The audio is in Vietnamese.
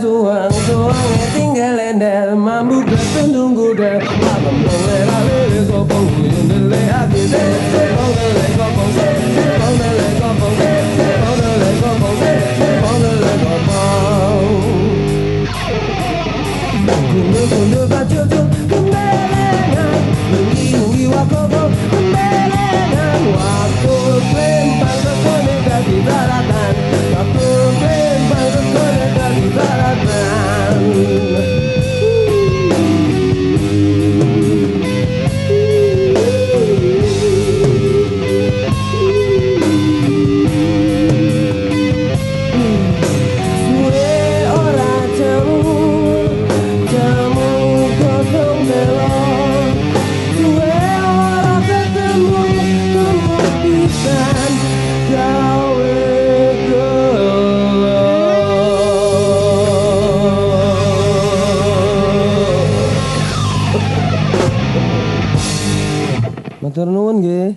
suang suang tinggal endel mambu ketendung kuda malam dole lele kopong kuyendele hati de kopong lele kopong de kopong kopong de kopong kopong de kopong kopong kundu kundu bacucu kembelengan nungi nungi wakoko kembelengan waktu lempar ke koneka di daratan Matur nuwun nggih